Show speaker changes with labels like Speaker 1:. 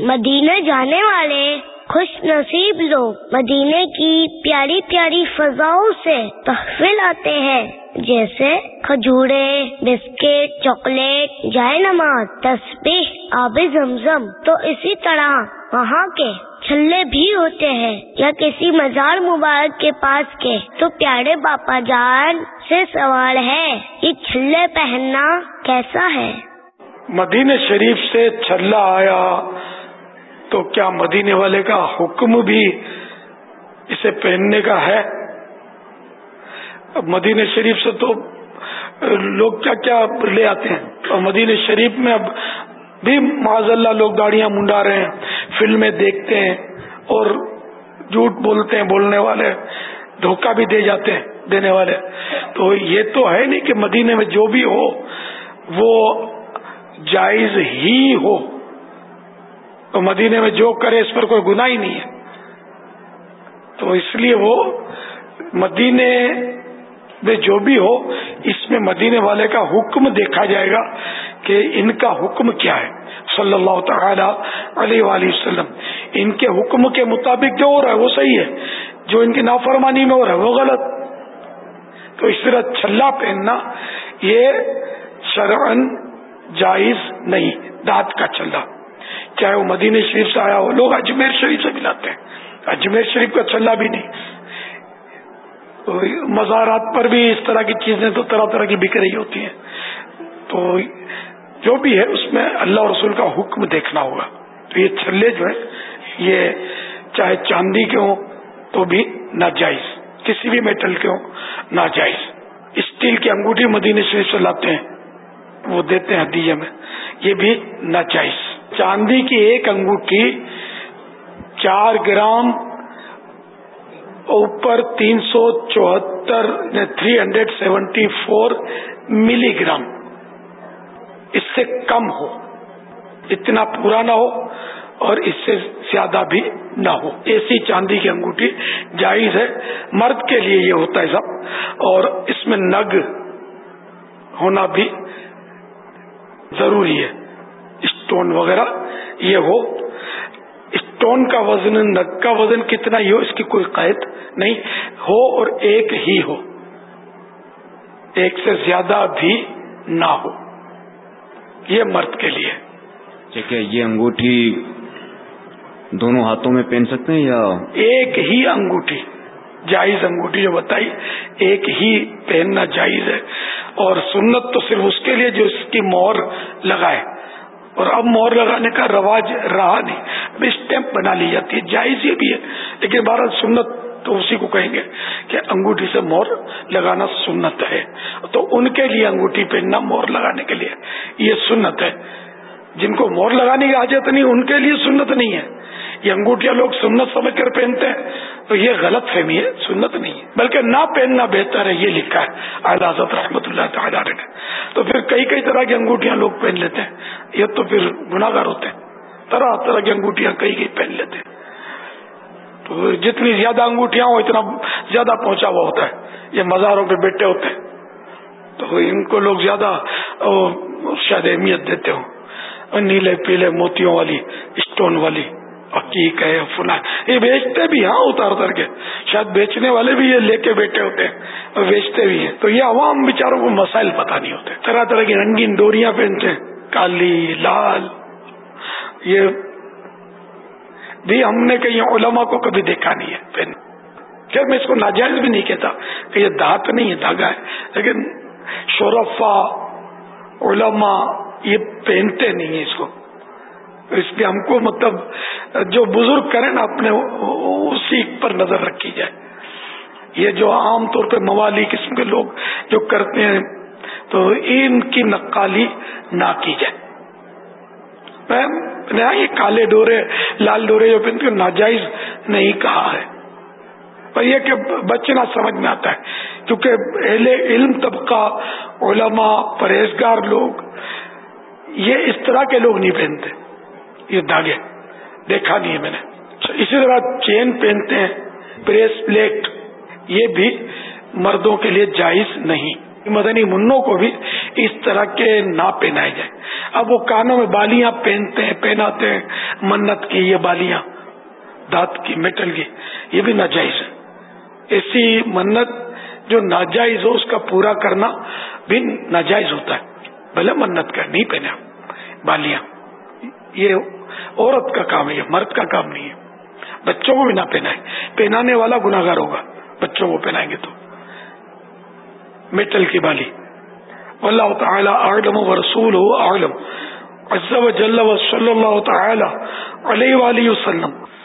Speaker 1: مدینے جانے والے خوش نصیب لوگ مدینے کی پیاری پیاری فضاؤں سے تحفل آتے ہیں، جیسے کھجورے، بسکٹ، چاکلیٹ جائے نماز تصبیح آب زمزم۔ تو اسی طرح وہاں کے چھلے بھی ہوتے ہیں، یا کسی مزار مبارک کے پاس کے۔ تو پیارے باپا جان سے سوال ہے یہ چھلے پہننا کیسا ہے؟
Speaker 2: مدینہ شریف سے چھلا آیا تو کیا مدینے والے کا حکم بھی اسے پہننے کا ہے؟ مدینہ شریف سے تو لوگ کیا کیا لے آتے ہیں؟ اور مدینہ شریف میں اب بھی معذ اللہ لوگ گاڑیاں منڈا رہے ہیں، فلمیں دیکھتے ہیں اور جھوٹ بولتے ہیں، بولنے والے دھوکہ بھی دے جاتے ہیں، دینے والے۔ تو یہ تو ہے نہیں کہ مدینے میں جو بھی ہو، وہ جائز ہی ہو۔ تو مدینے میں جو کرے اس پر کوئی گناہ ہی نہیں ہے۔ تو اس لیے وہ مدینے میں جو بھی ہو، اس میں مدینے والے کا حکم دیکھا جائے گا کہ ان کا حکم کیا ہے۔ صلی اللہ تعالی علیہ وآلہ وسلم۔ ان کے حکم کے مطابق جو ہو رہا ہے، وہ صحیح ہے۔ جو ان کی نافرمانی میں ہو رہا ہے، وہ غلط۔ تو اس طرح چھلا پہننا، یہ شرعن جائز نہیں، دانت کا چلہ چاہے وہ مدینہ شریف سے آیا ہو، لوگ اجمیر شریف سے ملاتے ہیں۔ اجمیر شریف کا چلہ بھی نہیں۔ مزارات پر بھی اس طرح کی چیزیں تو طرح طرح کی بک رہی ہوتی ہیں۔ تو جو بھی ہے، اس میں اللہ رسول کا حکم دیکھنا ہوگا۔ تو یہ چھلے جو ہے یہ چاہے چاندی کے ہوں تو بھی ناجائز۔ کسی بھی میٹل کے ہوں، ناجائز۔ اسٹیل کی انگوٹھی مدینہ شریف سے لاتے ہیں، وہ دیتے ہیں ہدیے میں۔ یہ بھی ناجائز۔ چاندی کی ایک انگوٹھی چار گرام اوپر تین سو چوہتر three hundred seventy four milligram. اس سے کم ہو۔ اتنا پورا نہ ہو اور اس سے زیادہ بھی نہ ہو۔ ایسی چاندی کی انگوٹھی جائز ہے۔ مرد کے لیے یہ ہوتا ہے سب۔ اور اس میں نگ ہونا بھی ضروری ہے۔ اسٹون وغیرہ یہ ہو۔ اسٹون کا وزن نگ کا وزن کتنا ہی ہو اس کی کوئی قید نہیں۔ ہو اور ایک ہی ہو۔ ایک سے زیادہ بھی نہ ہو۔ یہ مرد کے لیے۔
Speaker 3: ٹھیک ہے یہ انگوٹھی دونوں ہاتھوں میں پہن سکتے ہیں یا؟
Speaker 2: ایک ہی انگوٹھی جائز انگوٹھی جو بتائی ایک ہی پہننا جائز ہے۔ اور سنت تو صرف اس کے لیے جو اس کی مور لگائے۔ اور اب مور لگانے کا رواج رہا نہیں۔ اب اسٹیمپ بنا لی جاتی ہے، جائز یہ بھی ہے۔ لیکن بارہ سنت تو اسی کو کہیں گے کہ انگوٹھی سے مور لگانا سنت ہے۔ تو ان کے لیے انگوٹھی پہننا مور لگانے کے لیے یہ سنت ہے۔ جن کو مور لگانے کی حاجت نہیں، ان کے لیے سنت نہیں ہے۔ یہ انگوٹھیاں لوگ سنت سمجھ کر پہنتے ہیں، تو یہ غلط فہمی ہے، سنت نہیں ہے۔ بلکہ نہ پہننا بہتر ہے، یہ لکھا ہے۔ حضرت رحمت اللہ تعالیٰ نے تو پھر کئی کئی طرح کی انگوٹھیاں لوگ پہن لیتے ہیں۔ یہ تو پھر گناگار ہوتے ہیں۔ طرح طرح کی انگوٹھیاں کئی کئی پہن لیتے ہیں۔ تو جتنی زیادہ انگوٹھیاں ہو اتنا زیادہ پہنچا ہوا ہوتا ہے۔ یہ مزاروں پہ بیٹھے ہوتے ہیں۔ تو ان کو لوگ زیادہ شاید اہمیت دیتے ہوں۔ نیلے، پیلے موتیوں والی، اسٹون والی۔ عقیق ہے فلا یہ بیچتے بھی ہاں اتار اتار کے۔ شاید بیچنے والے بھی یہ لے کے بیٹھے ہوتے ہیں، اور بیچتے بھی ہیں۔ تو یہ عوام بیچاروں کو مسائل پتہ نہیں ہوتے۔ طرح طرح کی رنگین ڈوریاں پہنتے ہیں، کالی، لال۔ یہ بھی ہم نے کہیں علماء کو کبھی دیکھا نہیں ہے، پہن۔ خیر، میں اس کو ناجائز بھی نہیں کہتا کہ یہ دھات نہیں ہے، دھاگا ہے، لیکن شورفا علماء یہ پہنتے نہیں ہیں اس کو۔ اس لیے ہم کو مطلب جو بزرگ کریں نا اپنے اسی پر نظر رکھی جائے۔ یہ جو عام طور پہ موالی قسم کے لوگ جو کرتے ہیں، تو ان کی نقالی نہ کی جائے۔ یہ کالے ڈورے، لال ڈورے جو پہنتے ناجائز نہیں کہا ہے۔ پر یہ کہ بچنا سمجھ میں آتا ہے۔ کیونکہ اہل علم، طبقہ، علماء، پرہیزگار لوگ، یہ اس طرح کے لوگ نہیں پہنتے۔ یہ دھاگے دیکھا نہیں ہے میں نے۔ اسی طرح چین پہنتے ہیں پریس پلیٹ یہ بھی مردوں کے لیے جائز نہیں۔ مدنی منوں کو بھی اس طرح کے نہ پہنائے جائیں۔ اب وہ کانوں میں بالیاں پہنتے ہیں، پہناتے ہیں، منت کی یہ بالیاں، دانت کی، میٹل کی، یہ بھی ناجائز ہے ایسی منت جو ناجائز ہو، اس کا پورا کرنا بھی ناجائز ہوتا ہے۔ بھلے منت کا نہیں پہنا، بالیاں۔ یہ عورت کا کام ہے، یہ مرد کا کام نہیں ہے۔ بچوں کو بھی نہ پہنائے پہنانے والا گناگار ہوگا۔ بچوں کو پہنائیں گے تو۔ میٹل کی بالی۔ اللہ تعالی عالم و رسول ہو عالم عزب جل و صلی اللہ تعالی علیہ وآلہ وسلم۔